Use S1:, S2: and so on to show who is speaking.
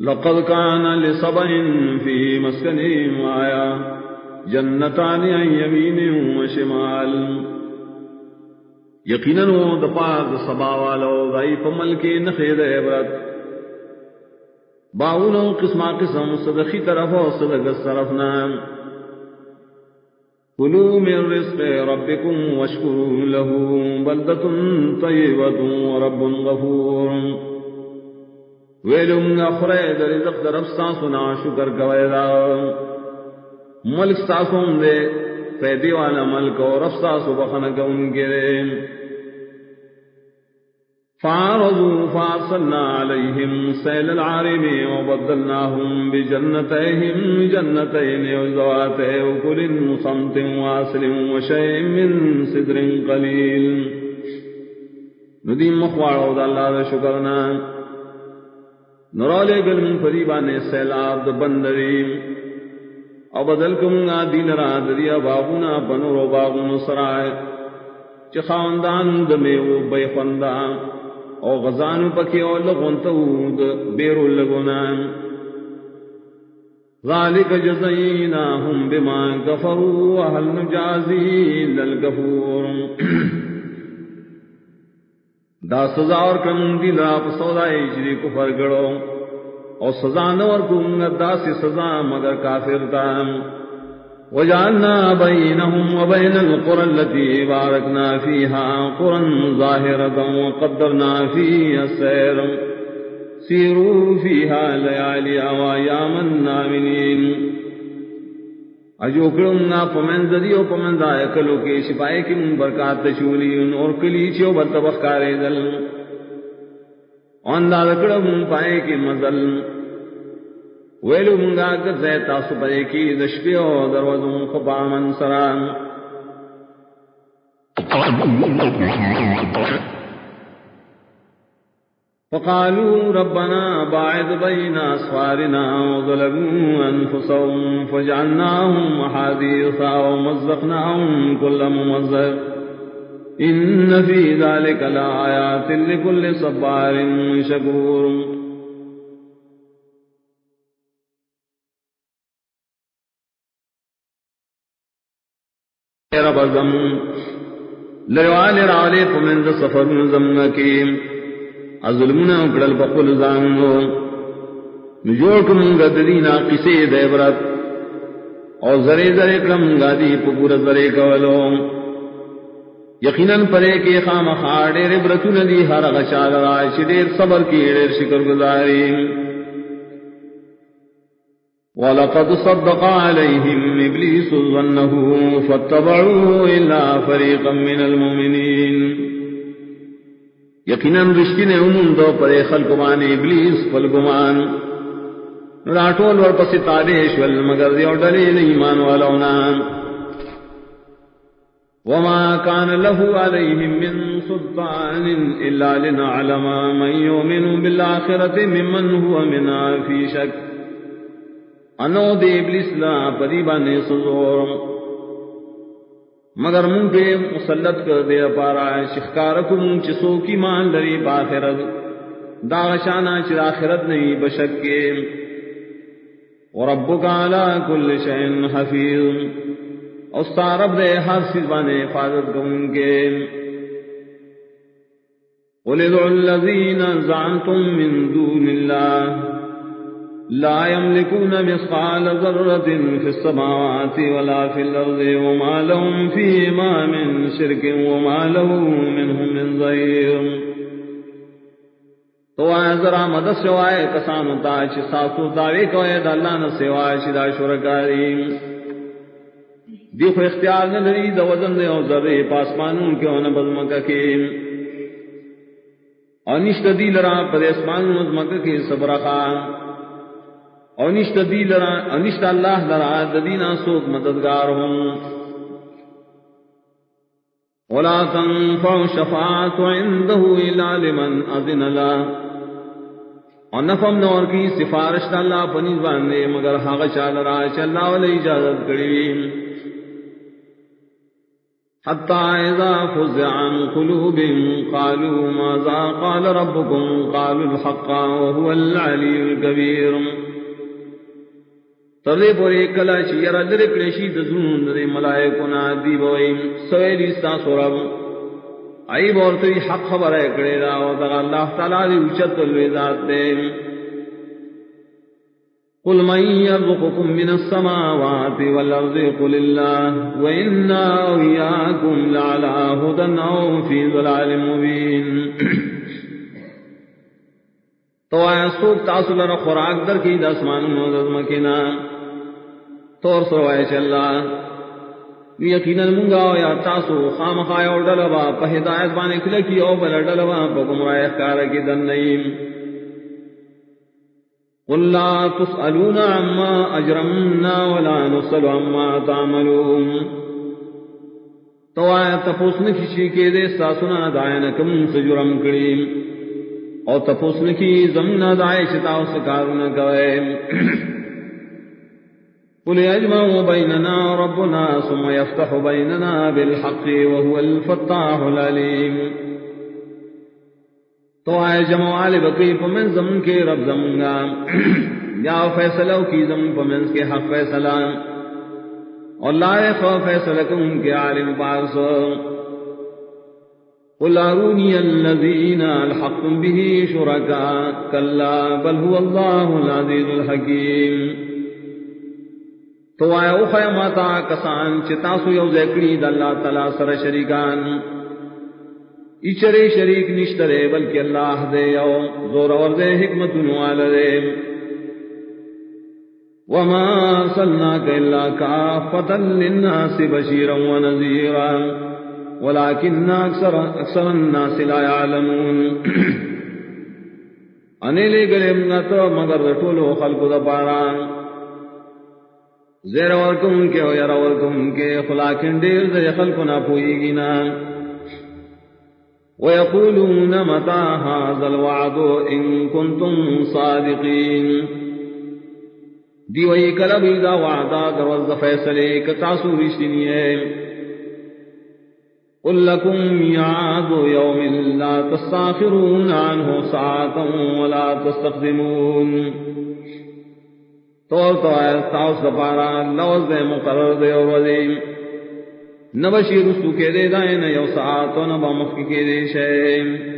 S1: لقد كان لسبع في مسكنهم آية جنتان عن يمين وشمال. یقینا د پاک سبا والو غئی پمل کے نخید عبرت. باونو قسمہ قسم صدقی طرف و صدق طرف نام. کلو من رزق ربکم واشکروا له بلدة طیبة ورب غفور. ویلو منگا در رزق در افسا سنا شکر کوئے دا. ملک ساسوں دے فیدی والا ملک اور افسا سبخن کون کے دے فعرضوا فارسلنا عليهم سيل العارم وبدلناهم بجنتيهم جنتين وزواتي وكل مصمت واصل وشيء من صدر قليل ندیم مخوار دا اللہ دا شکرنا. نرالے گل من فریبانے سیلاب دا بندری. او بدل کمگا دین را دریا باغونا بنورو باغونو سرائے. چی خاندان دا میو بے خوندا. او غزانو پکی او لغنتو دا بیرو لگونا. ذالک جزیناہم بما کفروا وحل نجازی للگفور دا سزا اور کم دی لا سودا اجری کفر گڑو اور سزا نور کم دا سی سزا، مگر کافر تا وجعلنا بينهم وبين القرى التي باركنا فيها قرى ظاهرة وقدرنا فيها السير سيروا فيها ليالي وأياما نامنين اجو کڑم نا پمند دیو پمند آئے کلو کے شپائے کی من برکات تشولی ان اور کلی چیو بر تبخ کارے دل انداز کڑم پائے کی مزل ویلو منگا کر زیتا سپائے کی دشپیو دروازوں خپامن سران فقالوا ربنا باعد بين أسفارنا وظلموا أنفسهم فجعلناهم محاديثا ومزقناهم كل ممزق. إن في ذلك لآيات لكل صبار شكور. رب زم لروال رالے فمن سفر زمکیم ظلمنا اکڑل بقل زانگو. نجوڑ کمنگا دلینا قصے دیبرت اور زرے زرے کمنگا دی پپور زرے کولو. یقیناً پرے کے خام خاڑے ربرتو ندی ہر غشال راش دیر صبر کی دیر شکر گزاری. وَلَقَدْ صَدَّقَ عَلَيْهِمْ إِبْلِيسُ ظَنَّهُ فَاتَّبَعُوهُ إِلَّا فَرِيقًا مِّنَ الْمُؤْمِنِينَ. یقیناً رشتی نے امون دو پر خلقمان ابلیس فلگمان راٹول ور پسی تاریش ول، مگر دیو ڈلی ایمان والونا وما كان له عليهم من سلطان إلا لنعلم من يؤمن بالآخرة ممن هو منا في شك أنو دي إبليس لا پریبان سزورم مگر من پہ مسلط کر دے پارا شکار کم چسو کی مان لری باخرت داغشانہ چر آخرت نہیں بشک کے۔ اور ابو کالا کل شین حفیظ۔ اور دے ہر سزبان حفاظت کم کے۔ قل ادعوا الذين زعمتم من دون الله لا يملكون مثقال ذرة في السماوات ولا في الأرض وما لهم فيما من شرك وما له منهم من ظهير تو آئے ذرا مدد سوائے کسانو تا چھ ساسو دعوے کو اے اللہ نہ سوائے شدا شرکاری. دیکھو اختیار نہ لری دو وزن دے اور ذرے پاسمانوں کے ہونا بزمکہ کے. اور نشت دی لرا پر اسمانوں بزمکہ کے صبرخان انشت دی لرا انشت اللہ لرا ددینا سوک مددگار ہوں ولا تنفع شفاعت عنده الا لمن اذن لا اور نفم نور کی سفارش اللہ پنیز باندے، مگر حق چال را چل اللہ علیہ اجازت کری حتى إذا فزع عن قلوبهم قالوا ماذا قال ربكم؟ قالوا الحق وهو العلي الكبير. تردے پوری کلا چی یرا درک لشی دزون دے ملائکونا دی بوئی سویلی ستا سورب آئی بورتوی حق خبر اکڑے دا و دغا اللہ تعالی دی اچت الوزات دے. قل من يرزقكم من السماوات والأرض قل اللہ الله وإنا وإياكم لعلى هدى أو في ظلال مبين تو آیا سوک تاسو لرا خوراک در کی دسمان موزد مکینا تور سو آئے چلا۔ یقینا منگا یا تاسو خام خایا اور ڈلبا پہ ہدایت بانے کلکی او بل ڈلبا پہ گمراہ اخکار کی دن نئیم۔ قل لا تسألون عما أجرمنا ولا نسأل عما تعملون۔ تو آیا تپوس نکی کے دے ساسنا دائن کم سجرم کریم۔ اور تپوس نکی زمنا دائے شتاو سکارنا کوئے قل يجمع بيننا ربنا ثم يفتح بيننا بالحق وهو الفتاح العليم. تو آئے جمع والے بقی پمن زمن کے رب زمنگا یا فیصلہ کی زمن پمن کے حق فیصلہ۔ اور لائے خو فیصلہ کو ان کے عالم پاس قل ارونی الذین الحقتم به شرکا کلا بل هو اللہ العزیز الحکیم۔ تو آئے او خیماتا کسان چتاسو یو ذکری دلہ تلا سر شریکان۔ اچرے شریک نشترے بلکہ اللہ دے یو زور اور دے حکمت نوال دے۔ وما صلناك إلا كافة للناس بشيرا ونذيرا ولكن أكثر, أكثر الناس لا يعلمون انے لے گلے منگا مگر ٹولو خلق دا پارا۔ زیر ورکم کے ہو یا ورکم کے، خلاکن دیر دے خلق نہ پوئی گی نا. ويقولون متى هذا الوعد إن كنتم صادقين دی وہی کلب اذا وعدا دروز فیصلے کتاسو رشتنی ہے. قل لكم ميعاد يوم لا تستاخرون عنه ساعة ولا تستقدمون. طور تو آئے تاؤس دپارا لوز دے مقرر دے اور وزیم نہ بشیر رسو کے دے دائیں، نہ یو ساعت نہ بمخ کے دے شیم